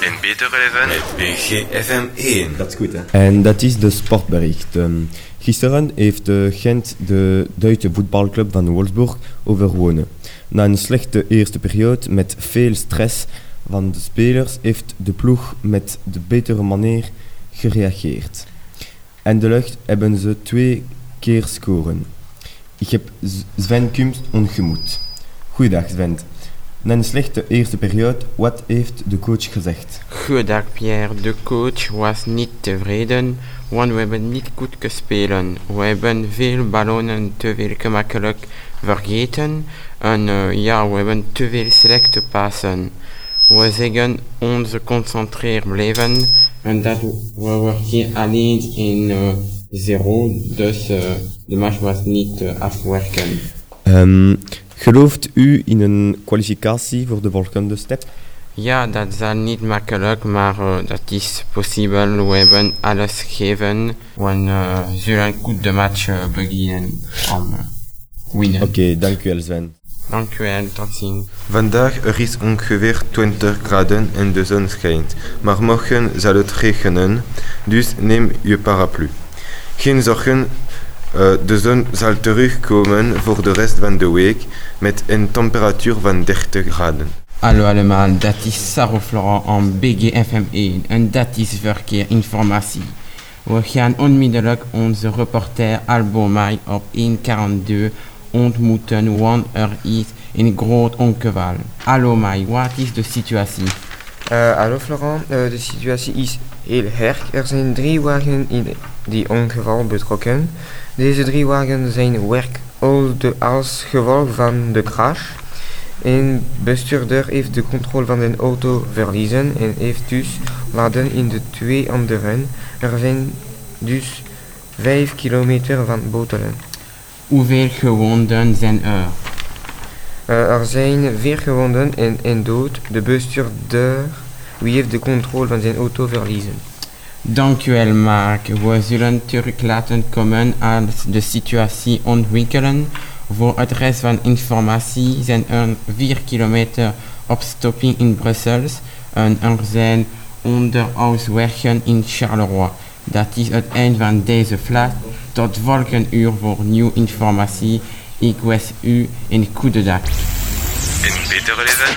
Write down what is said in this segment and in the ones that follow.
Een betere leven met BGFM 1. Dat is goed, hè? En dat is de sportbericht. Um, gisteren heeft uh, Gent de Duitse voetbalclub van Wolfsburg overwonnen. Na een slechte eerste periode met veel stress van de spelers heeft de ploeg met de betere manier gereageerd. En de lucht hebben ze twee keer scoren. Ik heb Sven Kumst ontmoet. Goeiedag Sven. Na een slechte eerste periode, wat heeft de coach gezegd? Goedendag Pierre, de coach was niet tevreden, want we hebben niet goed gespeeld. We hebben veel ballonnen te veel gemakkelijk vergeten en uh, ja, we hebben te veel slechte passen. We zeggen ons concentreer blijven en dat we werken alleen in uh, zero, dus uh, de match was niet uh, afwerken. Um, gelooft u in een kwalificatie voor de volgende step? Ja, dat zal niet makkelijk, maar uh, dat is possible. We hebben alles gegeven en uh, zullen goed de match uh, beginnen om winnen. Oké, okay, dank u wel Sven. Dank u wel, tot ziens. Vandaag er is ongeveer 20 graden en de zon schijnt, maar morgen zal het regenen, dus neem je paraplu. Geen zorgen, de zon zal terugkomen voor de rest van de week met een temperatuur van 30 graden. Hallo allemaal, dat is Sarah Florent aan BGFM1 en dat is verkeerinformatie. We gaan onmiddellijk onze reporter Albo Mai op 142 ontmoeten, want er is een groot ongeval. Hallo Mai, wat is de situatie? Uh, hallo Florent, uh, de situatie is heel erg. Er zijn drie wagens in die ongeval betrokken. Deze drie wagens zijn werk als gevolg van de crash. Een bestuurder heeft de controle van de auto verliezen en heeft dus laden in de twee anderen. Er zijn dus 5 kilometer van Botelen. Hoeveel gewonden zijn er? Uh, er zijn vier gewonden en een dood. De bestuurder wie heeft de controle van zijn auto verliezen. Dankjewel Mark. We zullen terug laten komen als de situatie ontwikkelen. Voor het rest van informatie zijn er 4 kilometer opstopping in Brussel en er zijn onderhoudswerken in Charleroi. Dat is het eind van deze vlag. Tot volgende uur voor nieuwe informatie. Ik wens u een goede dag. Een betere leven.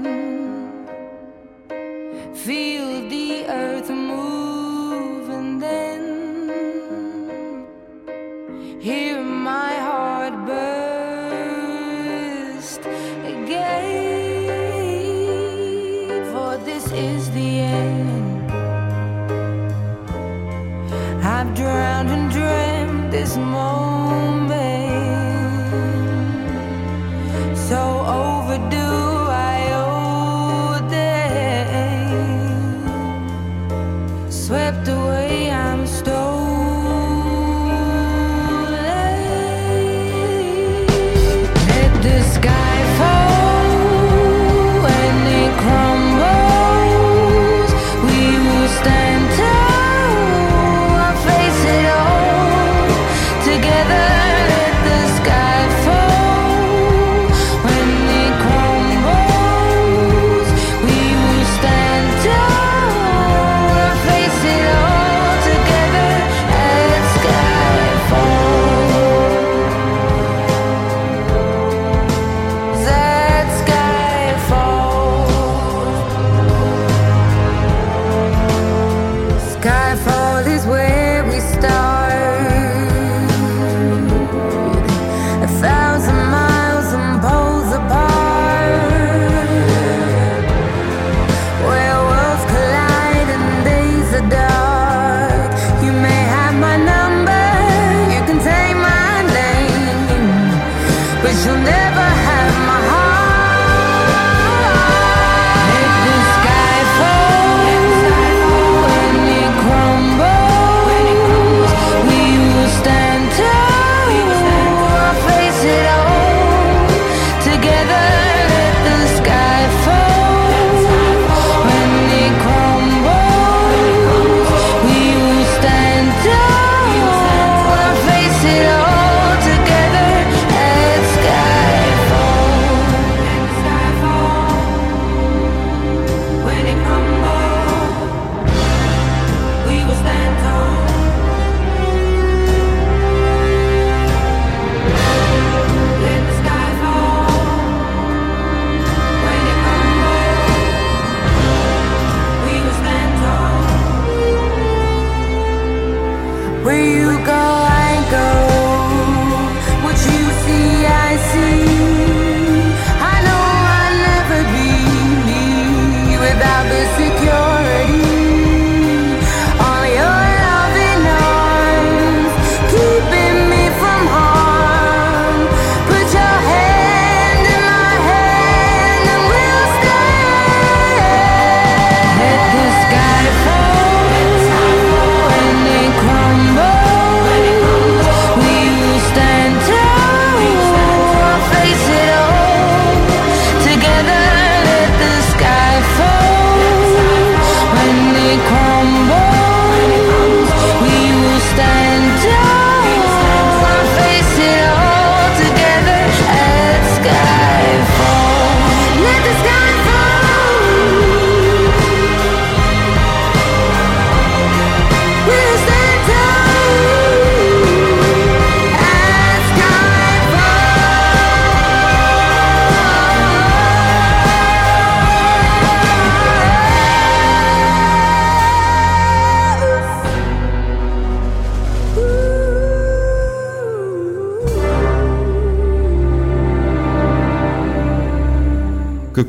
Dreamt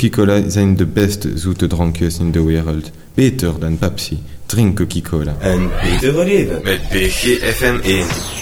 Coca-Cola zijn de best zoete drankjes in de wereld. Beter dan Pepsi. Drink Coca-Cola. En Peter Olive. Met BGFM1.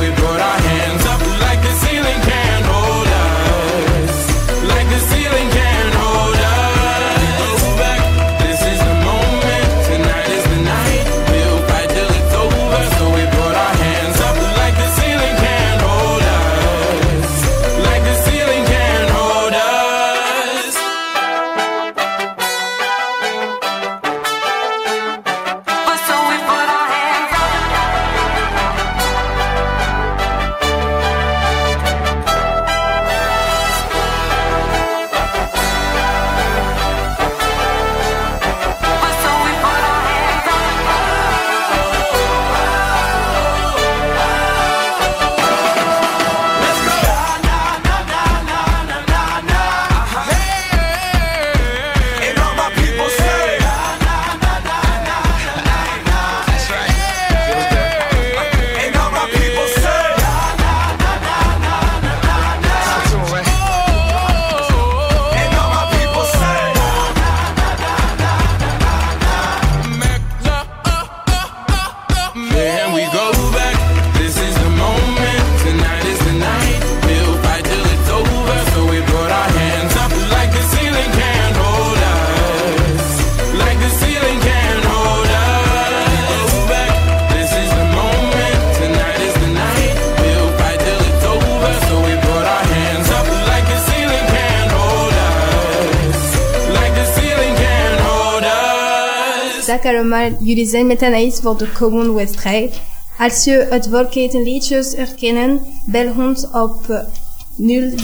allemaal, jullie zijn met Anaïs voor de komende wedstrijd. Als je het volketen liedjes herkennen, bel ons op eh,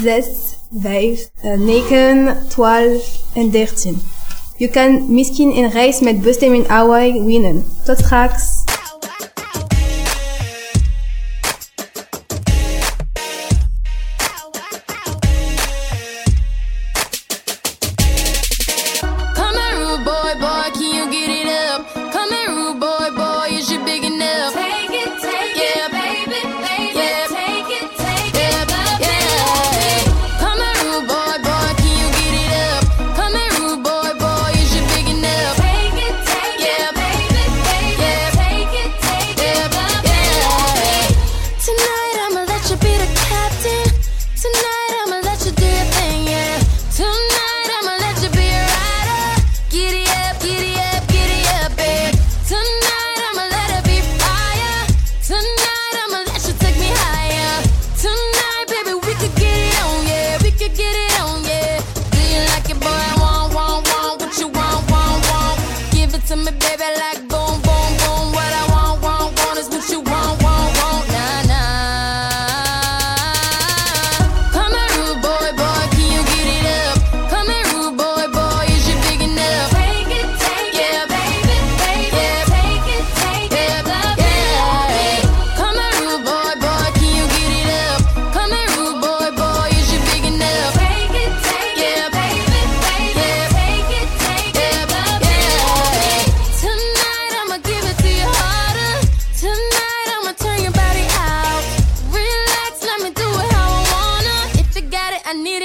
06 5 eh, 9 12 en 13. Je kan misschien een reis met bestemming Hawaii winnen. Tot straks!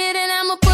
it and I'ma put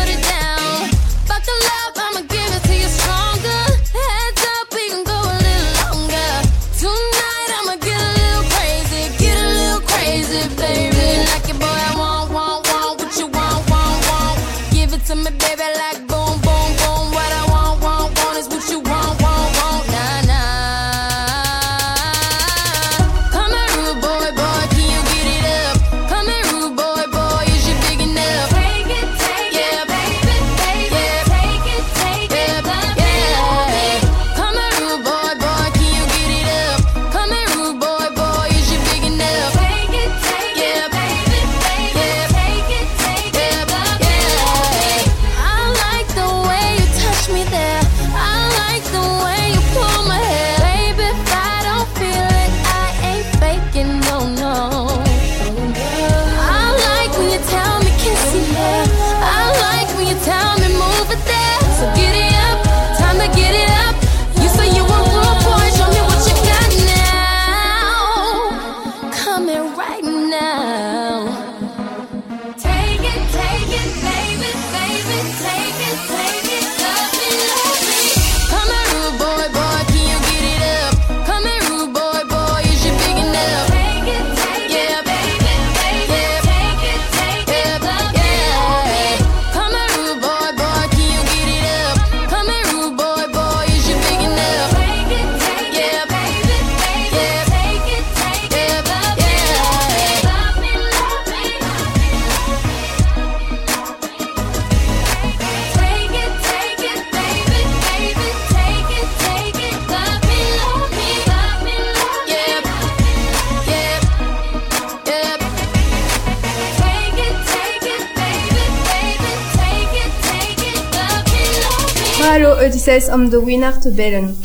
is om de winnaar te bellen.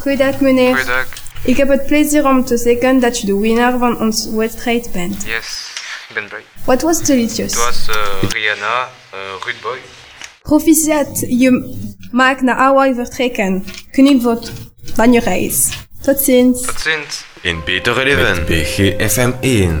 Goeiedag meneer. Goeiedag. Ik heb het plezier om te zeggen dat je de winnaar van ons wedstrijd bent. Yes, ik ben blij. Wat was delicious. Het was eh, Rihanna, uh, Rude Boy. Proficiat, je maakt naar Hawaii vertrekken. Geniet voor van je reis. Tot ziens. Tot ziens. In Betere Leven. BGFM 1.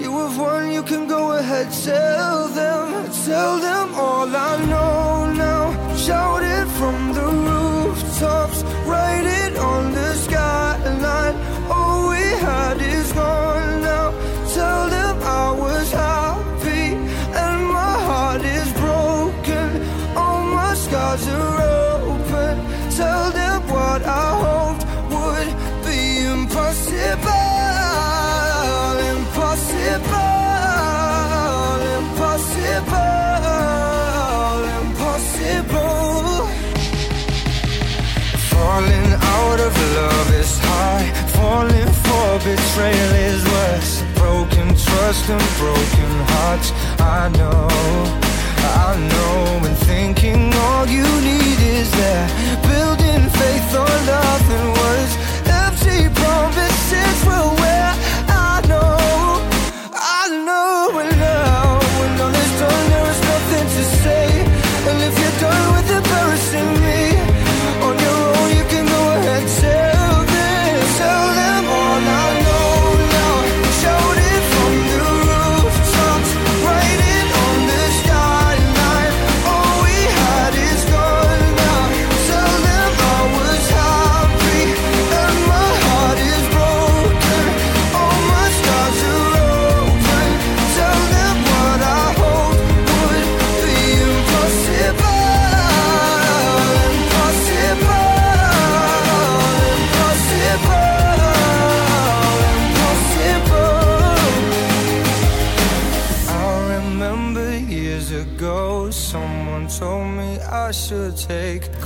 You have won, you can go ahead, tell them, tell them all I know now. Shout it from the betrayal is worse. Broken trust and broken hearts. I know, I know. And thinking all you need is that. Building faith on nothing words. Empty promises will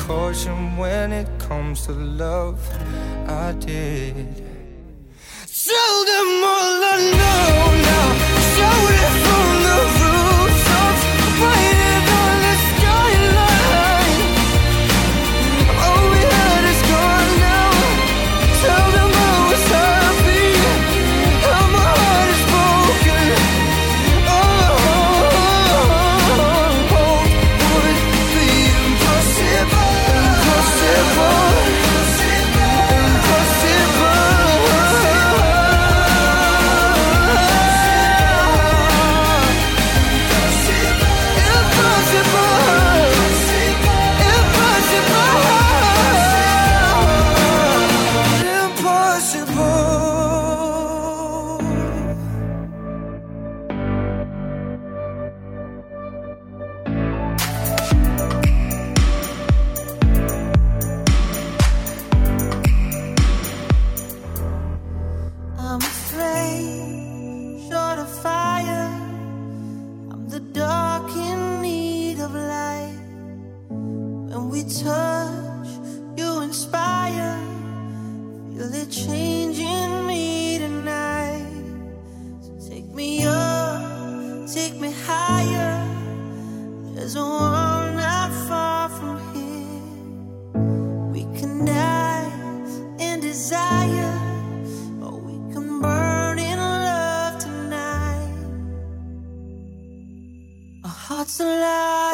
caution when it comes to love. I did. Changing me tonight. So take me up, take me higher. There's a world not far from here. We can die in desire. Or we can burn in love tonight. Our hearts alive,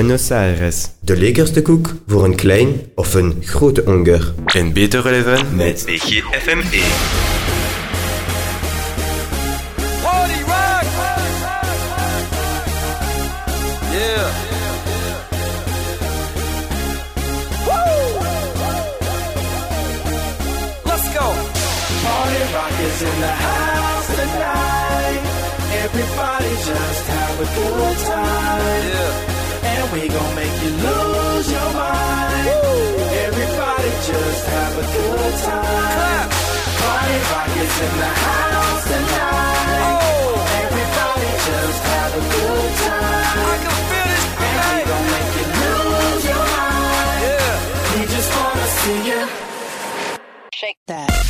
Buenos Aires. De lekkerste koek voor een klein of een grote honger. Een betere leven met BGFME. Party rock! Yeah. Woo! Let's go. Party rock is in the house tonight. Everybody just have a good time. Yeah. And we gon' make you lose your mind. Everybody just have a good time. Party rock is in the house tonight. Everybody just have a good time. I can feel this And we gon' make you lose your mind. Yeah. We just wanna see you. Shake that.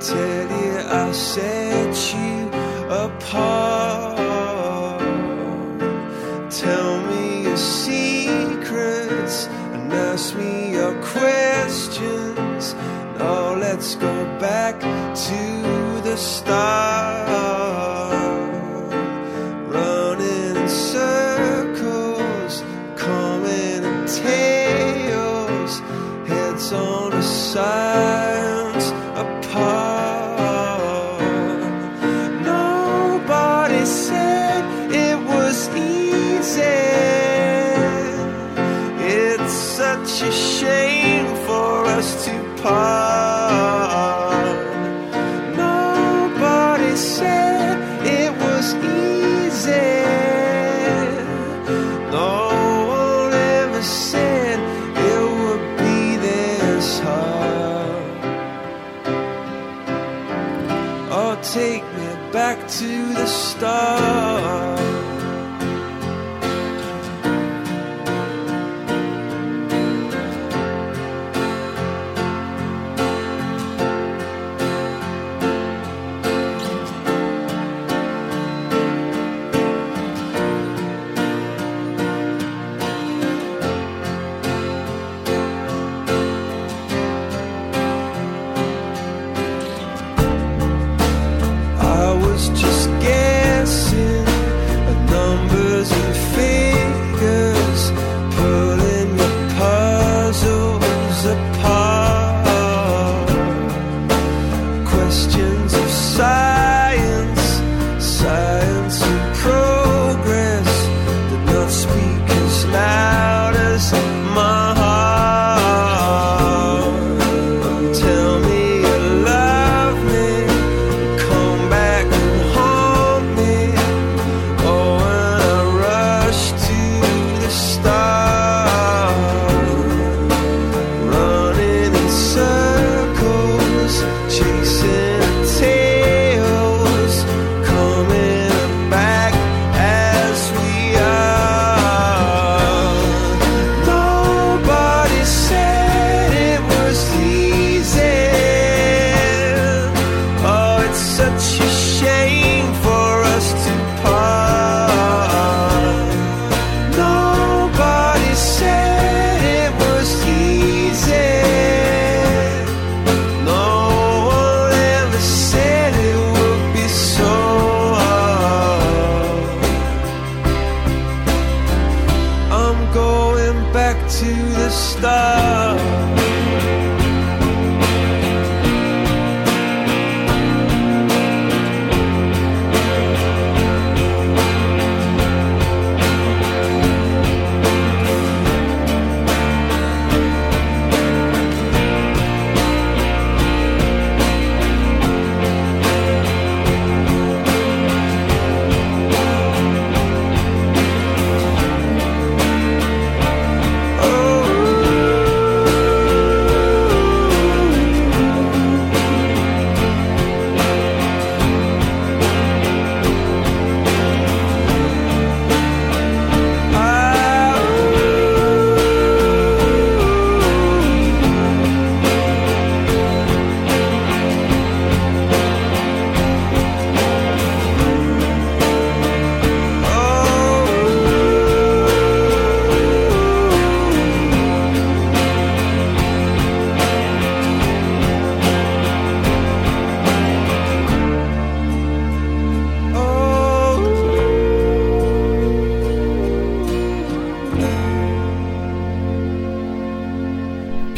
tell you I set you apart. Tell me your secrets and ask me your questions. Now let's go back to the start.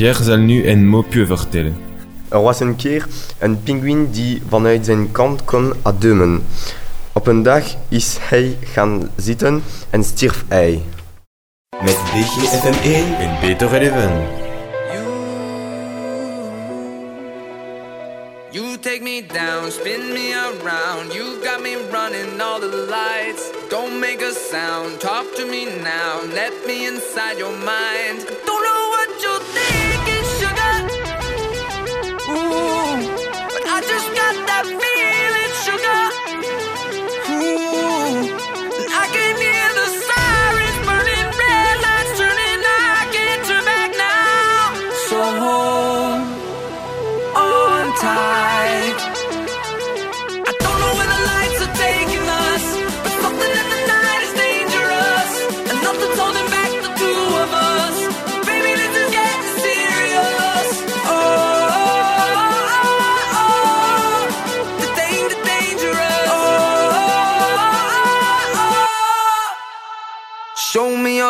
Pierre nu een mopje vertellen. Er was een keer een pinguïn die vanuit zijn kant kon ademen. Op een dag is hij gaan zitten en stierf hij. Met DGFM1 een beter leven. You, take me down, spin me around. You got me running all the lights. Don't make a sound, talk to me now. Let me inside your mind.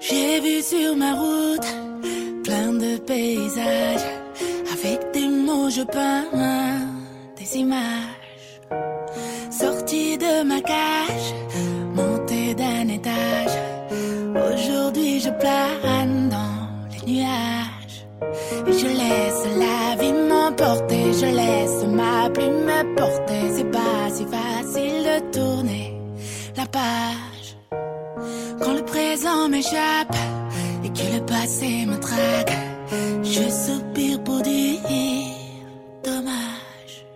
J'ai vu sur ma route plein de paysages. Avec des mots, je peins des images. Sorti de ma cage, monté d'un étage. Aujourd'hui, je plane dans les nuages. Et je laisse la vie m'emporter. Je laisse ma plume me porter. C'est pas si facile de tourner la page. Présent m'échappe et que le passé me traque, je soupire pour dire dommage.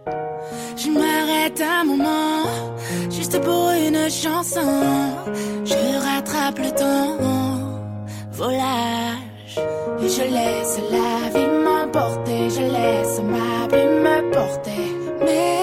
Je m'arrête un moment, juste pour une chanson. Je rattrape le temps, volage. Et je laisse la vie m'emporter, je laisse ma plume me porter. Mes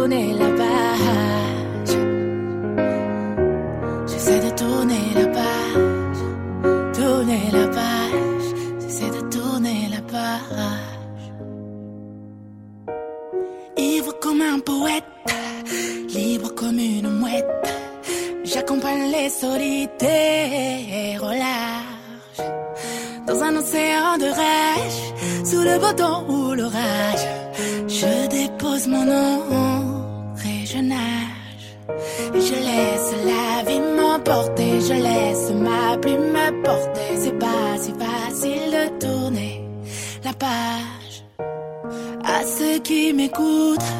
tourner la page. J'essaie de tourner la page, tourner la page, j'essaie de tourner la page. Ivre comme un poète, libre comme une mouette, j'accompagne les solitaires au large. Dans un océan de rage, sous le beau temps ou l'orage, je dépose mon nom qui m'écoutent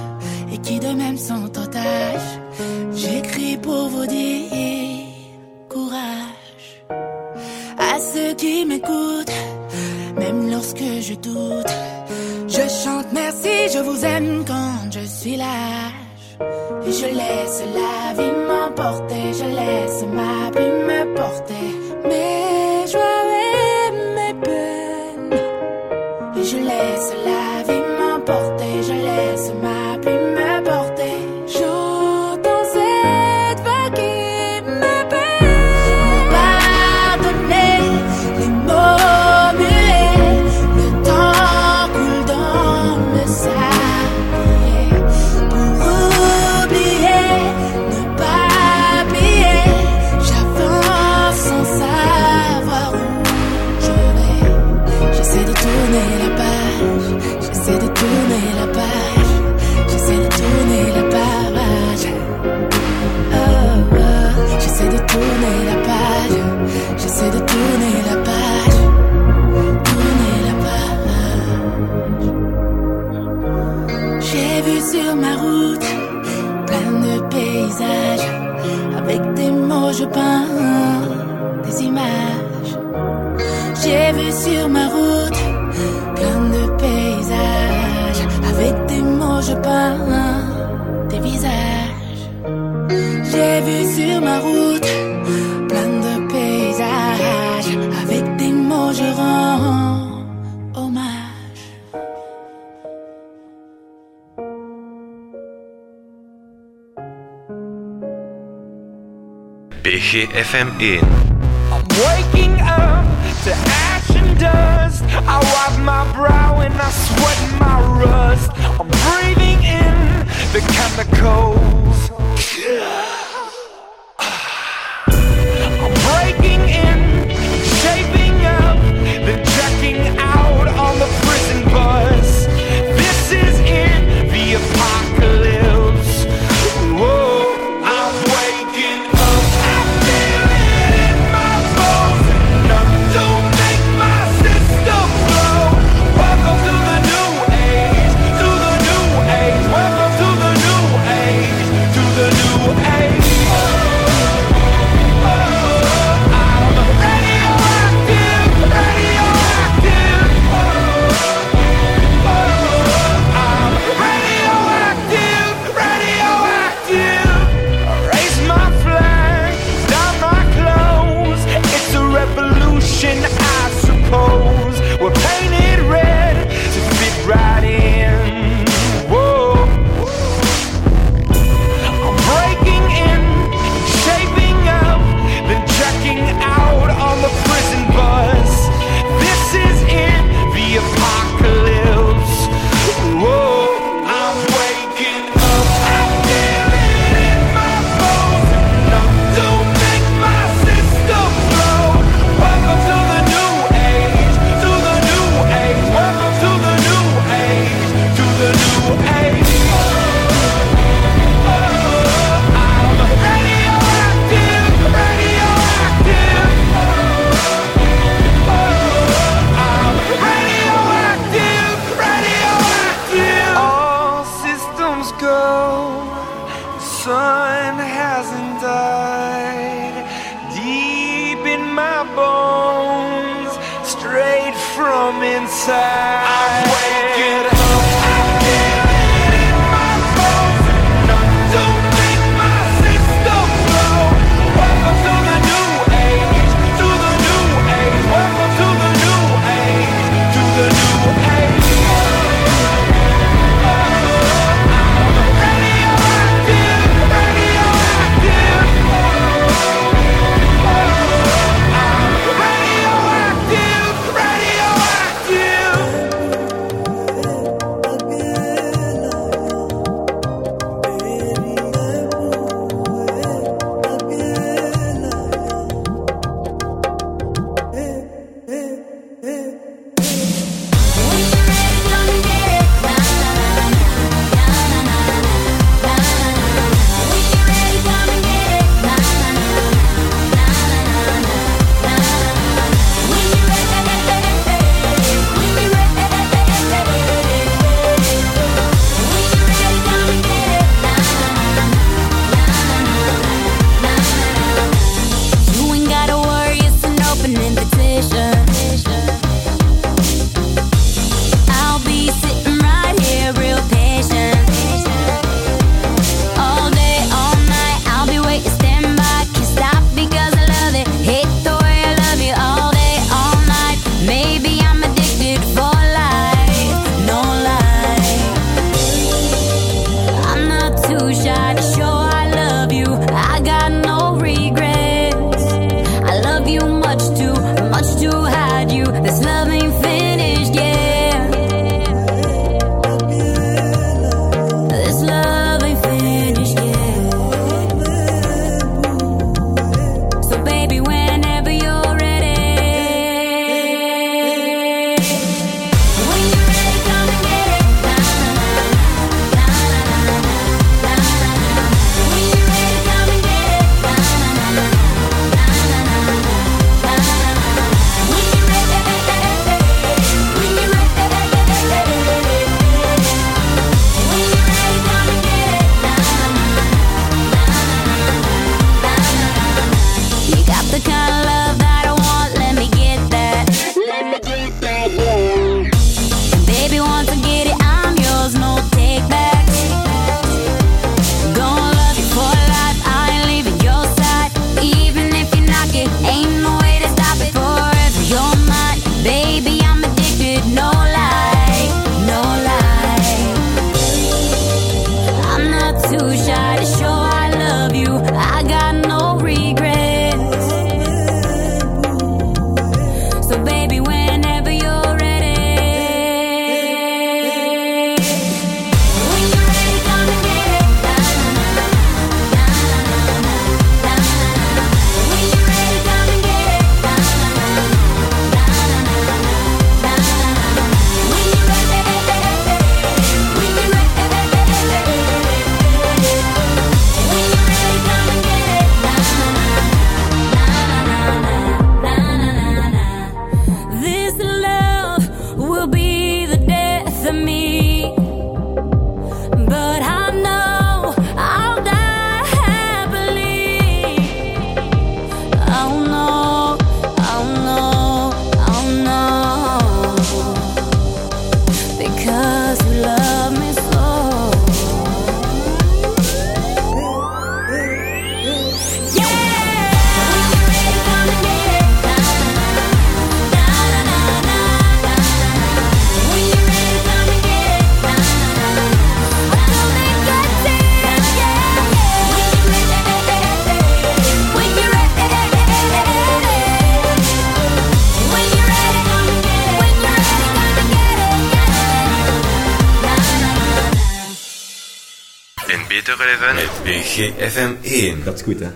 et qui de même sont otages, j'écris pour vous dire courage. À ceux qui m'écoutent, même lorsque je doute, je chante merci, je vous aime quand je suis lâche. Et je laisse la vie m'emporter, je laisse ma plume me porter. FME. I'm waking up to ash and dust. I wipe my brow and I sweat my rust. I'm breathing in the chemicals. sun hasn't died deep in my bones, straight from inside. FM 1. Dat is goed, hè?